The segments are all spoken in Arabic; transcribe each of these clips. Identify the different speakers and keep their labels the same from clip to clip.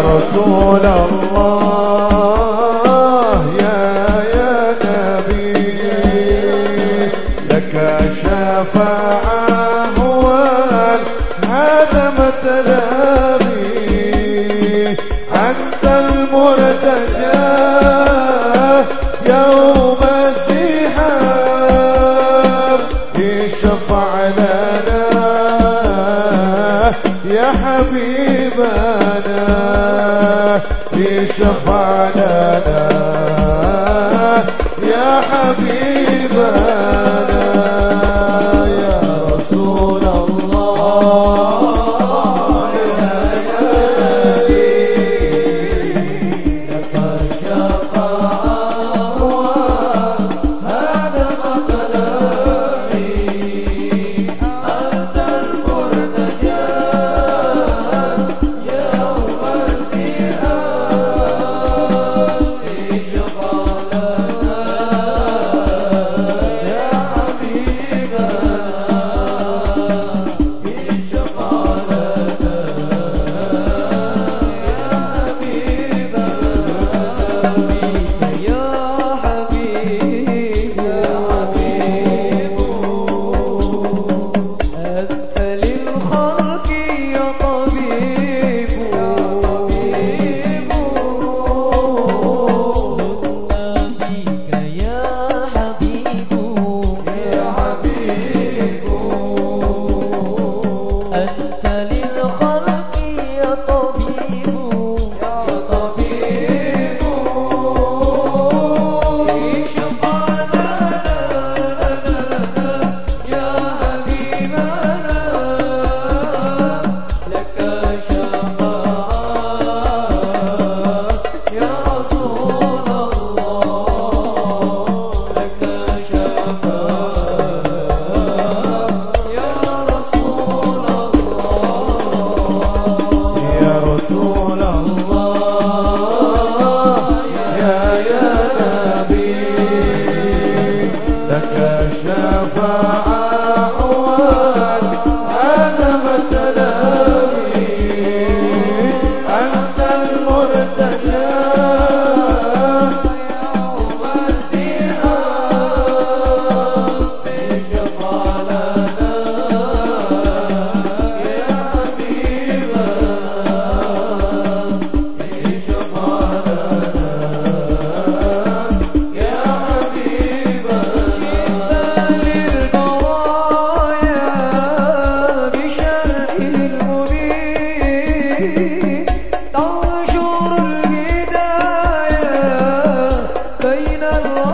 Speaker 1: رسول الله يا يا نبي لك شفاعة هذا مطلبي أنت المرتجى يوم الزحام اشفع لنا يا حبيبنا الشفاعة لنا يا حبيبي. Hare بين الرأي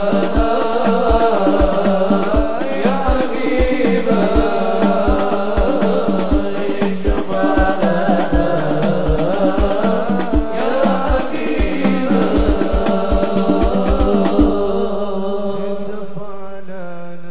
Speaker 1: I'm not Ramana.